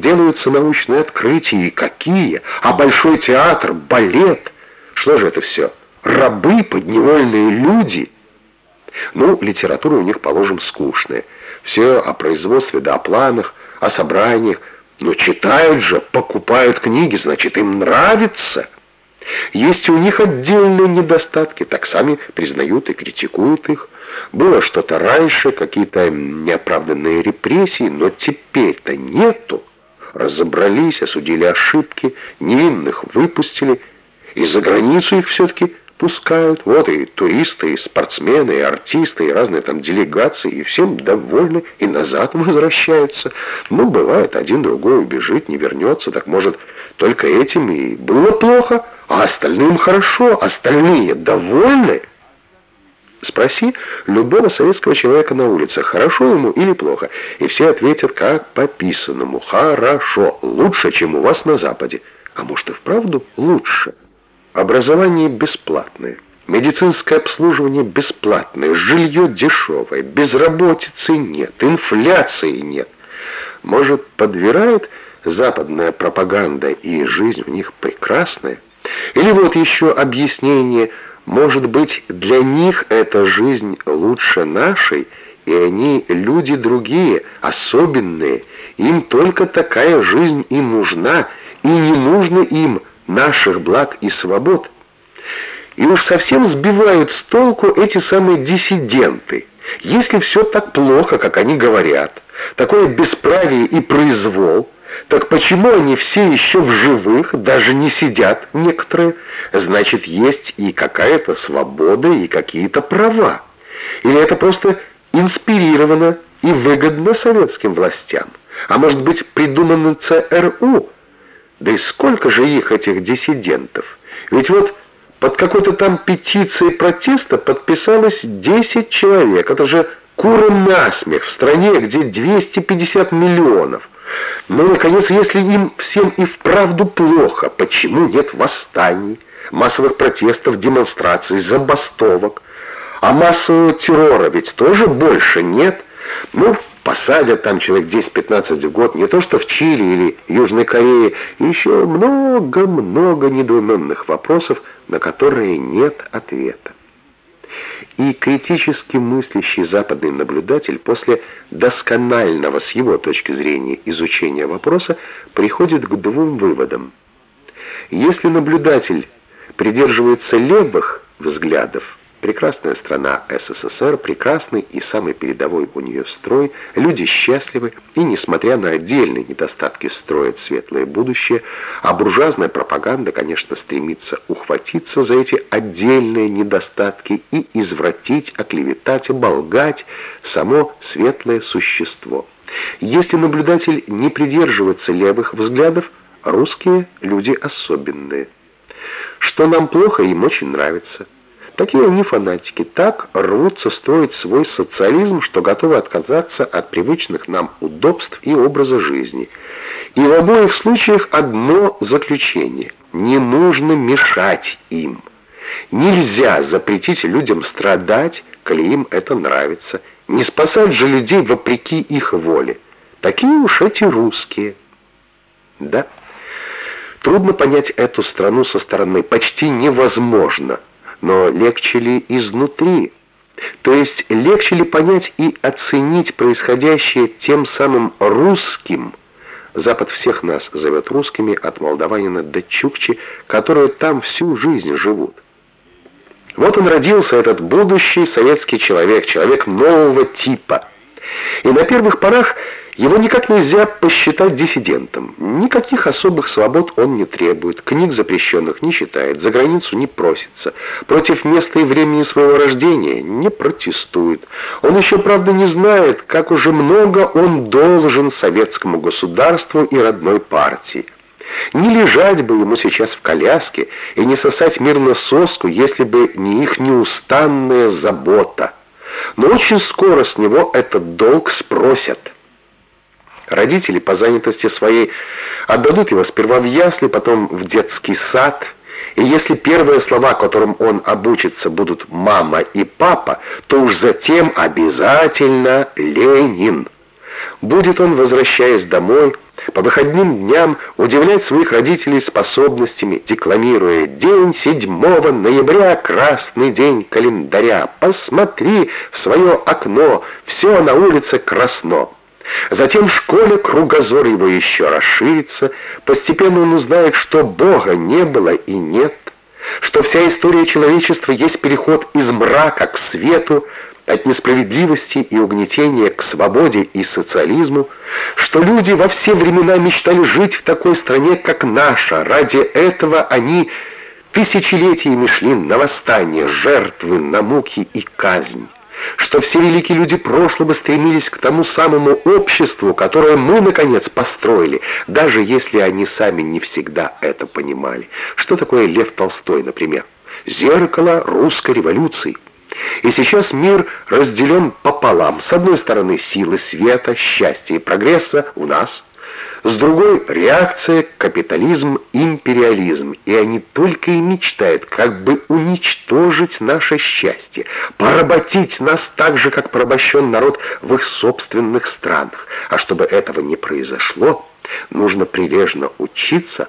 делаются научные открытия, и какие, а большой театр, балет. Что же это все? Рабы, подневольные люди? Ну, литература у них, положим, скучная. Все о производстве да о планах, о собраниях. Но читают же, покупают книги, значит, им нравится. Есть у них отдельные недостатки, так сами признают и критикуют их. Было что-то раньше, какие-то неоправданные репрессии, но теперь-то нету. Разобрались, осудили ошибки, невинных выпустили, и за границу их все-таки пускают. Вот и туристы, и спортсмены, и артисты, и разные там делегации, и всем довольны, и назад возвращаются. Ну, бывает, один другой убежит, не вернется, так может, только этим и было плохо, а остальным хорошо, остальные довольны. Спроси любого советского человека на улице, хорошо ему или плохо, и все ответят как по писанному. Хорошо, лучше, чем у вас на Западе. А может и вправду лучше. Образование бесплатное, медицинское обслуживание бесплатное, жилье дешевое, безработицы нет, инфляции нет. Может, подбирает западная пропаганда и жизнь в них прекрасная? Или вот еще объяснение, может быть, для них эта жизнь лучше нашей, и они люди другие, особенные, им только такая жизнь и нужна, и не нужно им наших благ и свобод. И уж совсем сбивают с толку эти самые диссиденты. Если все так плохо, как они говорят, такое бесправие и произвол, так почему они все еще в живых, даже не сидят некоторые? Значит, есть и какая-то свобода, и какие-то права. Или это просто инспирировано и выгодно советским властям? А может быть, придумано ЦРУ, да и сколько же их, этих диссидентов? Ведь вот под какой-то там петицией протеста подписалось 10 человек. Это же куром насмех в стране, где 250 миллионов. Но, ну, наконец, если им всем и вправду плохо, почему нет восстаний, массовых протестов, демонстраций, забастовок? А массового террора ведь тоже больше нет. Ну, посадят там человек 10-15 в год, не то что в Чили или Южной Корее, еще много-много недоуменных вопросов, на которые нет ответа. И критически мыслящий западный наблюдатель после досконального с его точки зрения изучения вопроса приходит к двум выводам. Если наблюдатель придерживается левых взглядов, Прекрасная страна СССР, прекрасный и самый передовой у нее строй, люди счастливы и, несмотря на отдельные недостатки, строят светлое будущее, а буржуазная пропаганда, конечно, стремится ухватиться за эти отдельные недостатки и извратить, оклеветать, оболгать само светлое существо. Если наблюдатель не придерживается левых взглядов, русские люди особенные. Что нам плохо, им очень нравится. Такие они фанатики, так рвутся строить свой социализм, что готовы отказаться от привычных нам удобств и образа жизни. И в обоих случаях одно заключение – не нужно мешать им. Нельзя запретить людям страдать, коли им это нравится. Не спасать же людей вопреки их воле. Такие уж эти русские. Да, трудно понять эту страну со стороны, почти невозможно – но легче ли изнутри? То есть легче ли понять и оценить происходящее тем самым русским? Запад всех нас зовет русскими от молдаванина до чукчи, которые там всю жизнь живут. Вот он родился, этот будущий советский человек, человек нового типа. И на первых порах его никак нельзя посчитать диссидентом. Никаких особых свобод он не требует, книг запрещенных не читает, за границу не просится, против места и времени своего рождения не протестует. Он еще, правда, не знает, как уже много он должен советскому государству и родной партии. Не лежать бы ему сейчас в коляске и не сосать мирно соску, если бы не их неустанная забота. Но очень скоро с него этот долг спросят. Родители по занятости своей отдадут его сперва в ясли, потом в детский сад. И если первые слова, которым он обучится, будут «мама» и «папа», то уж затем обязательно «Ленин». Будет он, возвращаясь домой, по выходным дням удивлять своих родителей способностями, декламируя «День 7 ноября, красный день календаря, посмотри в свое окно, все на улице красно». Затем в школе кругозор его еще расширится, постепенно он узнает, что Бога не было и нет, что вся история человечества есть переход из мрака к свету, от несправедливости и угнетения к свободе и социализму, что люди во все времена мечтали жить в такой стране, как наша. Ради этого они тысячелетиями шли на восстание, жертвы, на муки и казнь что все великие люди прошлого стремились к тому самому обществу, которое мы, наконец, построили, даже если они сами не всегда это понимали. Что такое Лев Толстой, например? Зеркало русской революции. И сейчас мир разделен пополам. С одной стороны силы света, счастья и прогресса у нас, с другой реакция, капитализм, империализм. И они только и мечтают, как бы уничтожить наше счастье, поработить нас так же, как порабощен народ в их собственных странах. А чтобы этого не произошло, нужно прилежно учиться,